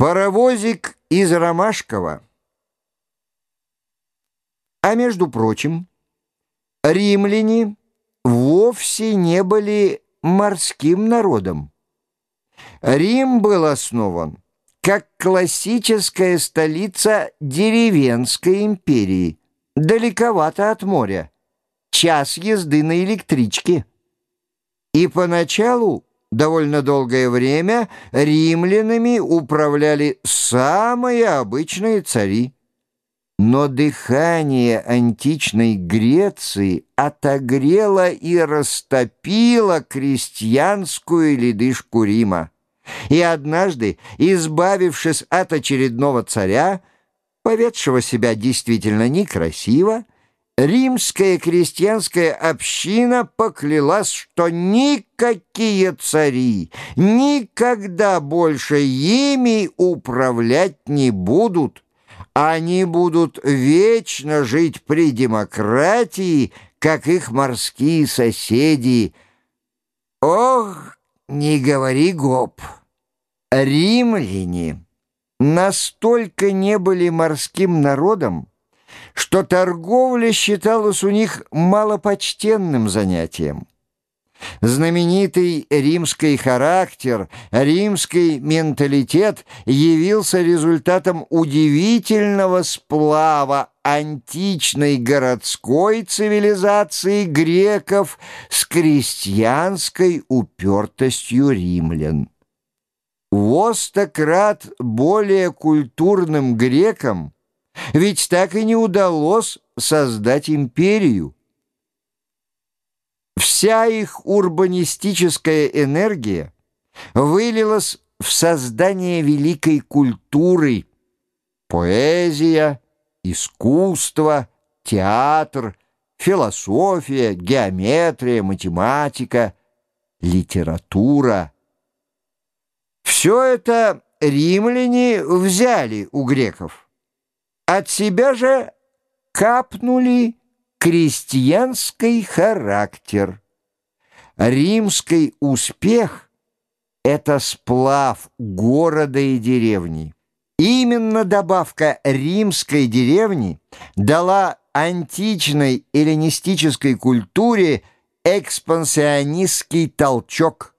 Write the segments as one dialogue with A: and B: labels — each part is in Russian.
A: Паровозик из Ромашкова. А между прочим, римляне вовсе не были морским народом. Рим был основан как классическая столица деревенской империи, далековато от моря, час езды на электричке. И поначалу довольно долгое время римлянами управляли самые обычные цари. Но дыхание античной Греции отогрело и растопило крестьянскую ледышку Рима. И однажды, избавившись от очередного царя, поведшего себя действительно некрасиво, римская крестьянская община поклялась, что никакие цари никогда больше ими управлять не будут. Они будут вечно жить при демократии, как их морские соседи. Ох, не говори гоп! Римляне настолько не были морским народом, что торговля считалась у них малопочтенным занятием. Знаменитый римский характер, римский менталитет явился результатом удивительного сплава античной городской цивилизации греков с крестьянской упертостью римлян. Востократ более культурным грекам – ведь так и не удалось создать империю. Вся их урбанистическая энергия вылилась в создание великой культуры. Поэзия, искусство, театр, философия, геометрия, математика, литература. Все это римляне взяли у греков. От себя же капнули крестьянский характер. Римский успех — это сплав города и деревни. Именно добавка римской деревни дала античной эллинистической культуре экспансионистский толчок.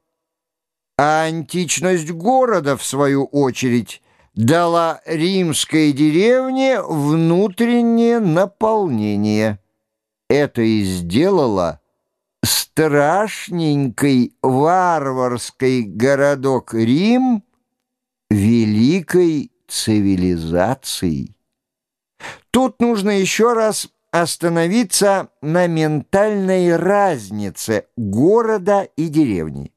A: А античность города, в свою очередь, дала римской деревне внутреннее наполнение. Это и сделало страшненький варварский городок Рим великой цивилизацией. Тут нужно еще раз остановиться на ментальной разнице города и деревни.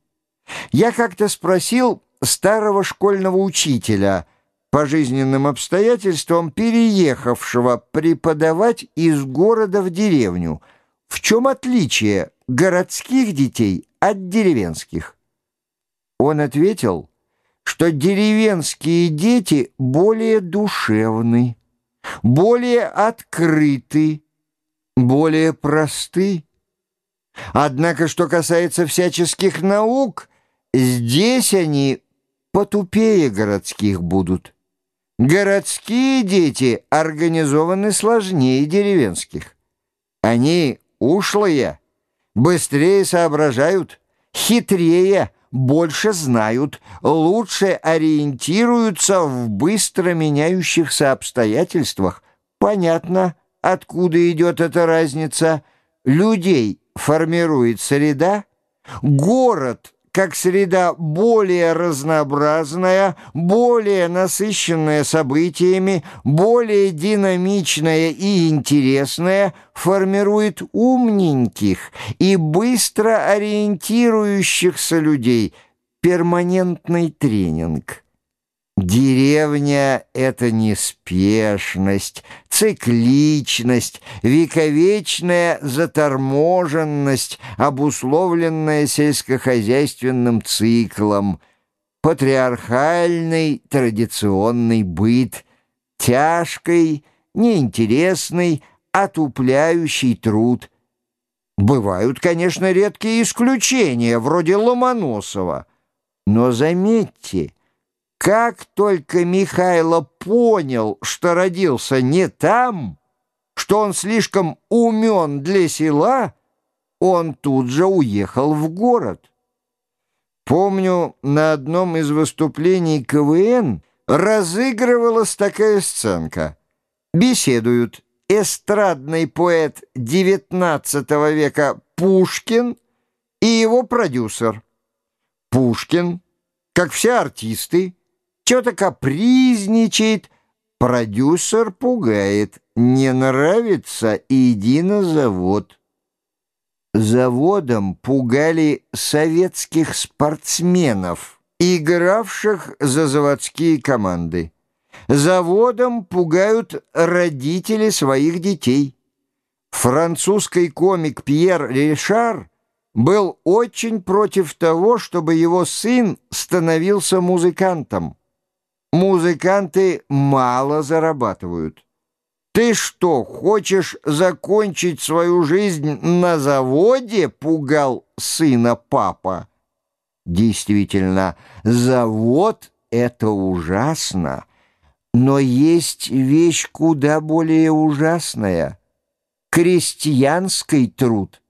A: Я как-то спросил старого школьного учителя – по жизненным обстоятельствам переехавшего преподавать из города в деревню. В чем отличие городских детей от деревенских? Он ответил, что деревенские дети более душевны, более открыты, более просты. Однако, что касается всяческих наук, здесь они потупее городских будут. Городские дети организованы сложнее деревенских. Они ушлые, быстрее соображают, хитрее, больше знают, лучше ориентируются в быстро меняющихся обстоятельствах. Понятно, откуда идет эта разница. Людей формирует среда, город как среда более разнообразная, более насыщенная событиями, более динамичная и интересная, формирует умненьких и быстро ориентирующихся людей. Перманентный тренинг. Деревня — это неспешность, цикличность, вековечная заторможенность, обусловленная сельскохозяйственным циклом, патриархальный традиционный быт, тяжкий, неинтересный, отупляющий труд. Бывают, конечно, редкие исключения, вроде Ломоносова, но заметьте — Как только Михайло понял, что родился не там, что он слишком умен для села, он тут же уехал в город. Помню, на одном из выступлений КВН разыгрывалась такая сценка. Беседуют эстрадный поэт XIX века Пушкин и его продюсер. Пушкин, как все артисты, что-то капризничает, продюсер пугает, не нравится, иди на завод. Заводом пугали советских спортсменов, игравших за заводские команды. Заводом пугают родители своих детей. Французский комик Пьер Ришар был очень против того, чтобы его сын становился музыкантом. Музыканты мало зарабатывают. Ты что, хочешь закончить свою жизнь на заводе, пугал сына папа? Действительно, завод — это ужасно. Но есть вещь куда более ужасная — крестьянский труд.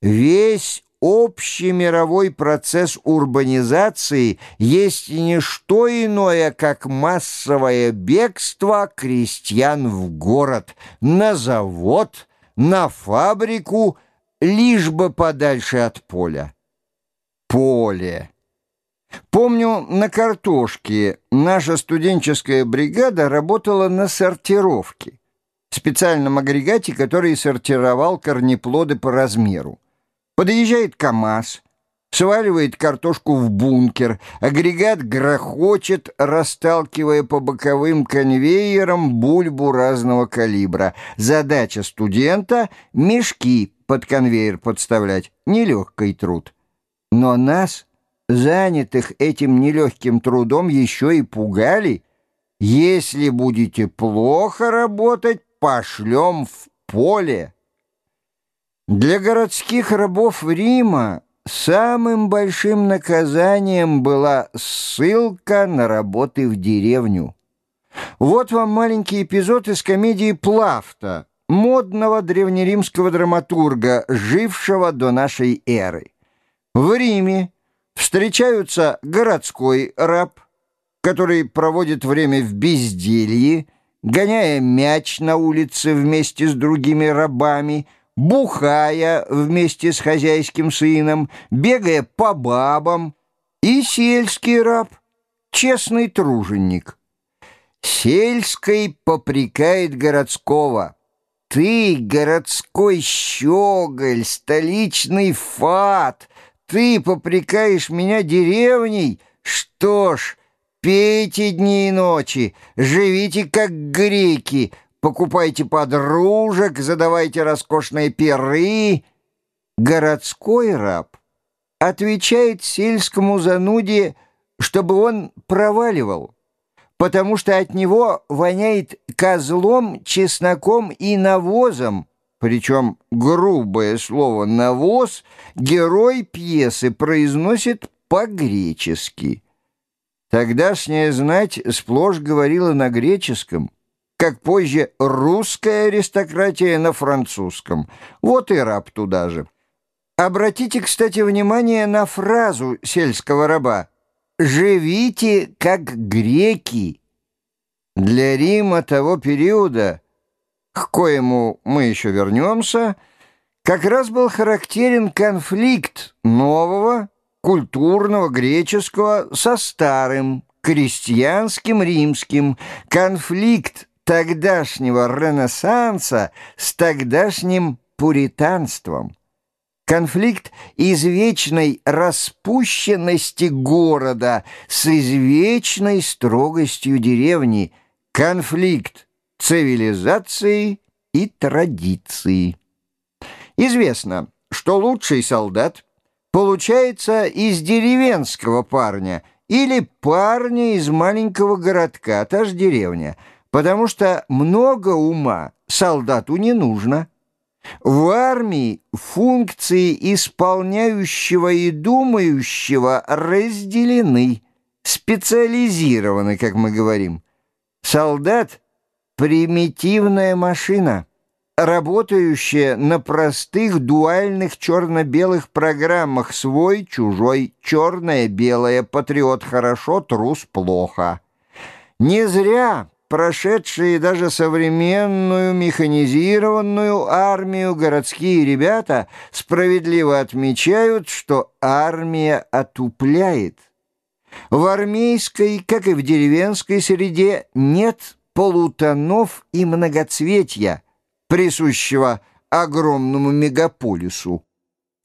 A: Весь общий мировой процесс урбанизации есть не что иное, как массовое бегство крестьян в город, на завод, на фабрику, лишь бы подальше от поля. Поле. Помню, на картошке наша студенческая бригада работала на сортировке, специальном агрегате, который сортировал корнеплоды по размеру. Подъезжает КАМАЗ, сваливает картошку в бункер, агрегат грохочет, расталкивая по боковым конвейерам бульбу разного калибра. Задача студента — мешки под конвейер подставлять. Нелегкий труд. Но нас, занятых этим нелегким трудом, еще и пугали. Если будете плохо работать, пошлем в поле. Для городских рабов Рима самым большим наказанием была ссылка на работы в деревню. Вот вам маленький эпизод из комедии «Плафта», модного древнеримского драматурга, жившего до нашей эры. В Риме встречаются городской раб, который проводит время в безделье, гоняя мяч на улице вместе с другими рабами – бухая вместе с хозяйским сыном, бегая по бабам, и сельский раб, честный труженик. Сельский попрекает городского. Ты, городской щеголь, столичный фат, ты попрекаешь меня деревней? Что ж, пейте дни и ночи, живите как греки, покупайте подружек, задавайте роскошные перы. Городской раб отвечает сельскому зануде, чтобы он проваливал, потому что от него воняет козлом, чесноком и навозом, причем грубое слово «навоз» герой пьесы произносит по-гречески. Тогдашняя знать сплошь говорила на греческом – как позже русская аристократия на французском. Вот и раб туда же. Обратите, кстати, внимание на фразу сельского раба «Живите, как греки». Для Рима того периода, к коему мы еще вернемся, как раз был характерен конфликт нового, культурного, греческого со старым, крестьянским, римским, конфликт тогдашнего Ренессанса с тогдашним пуританством. Конфликт извечной распущенности города с извечной строгостью деревни. Конфликт цивилизации и традиции. Известно, что лучший солдат получается из деревенского парня или парня из маленького городка, та же деревня – потому что много ума солдату не нужно. В армии функции исполняющего и думающего разделены. специализированы, как мы говорим. Солдат — примитивная машина, работающая на простых дуальных черно-белых программах «свой», «чужой», «черное-белое», «патриот хорошо», «трус плохо». Не зря прошедшие даже современную механизированную армию городские ребята справедливо отмечают, что армия отупляет. В армейской, как и в деревенской среде, нет полутонов и многоцветья, присущего огромному мегаполису.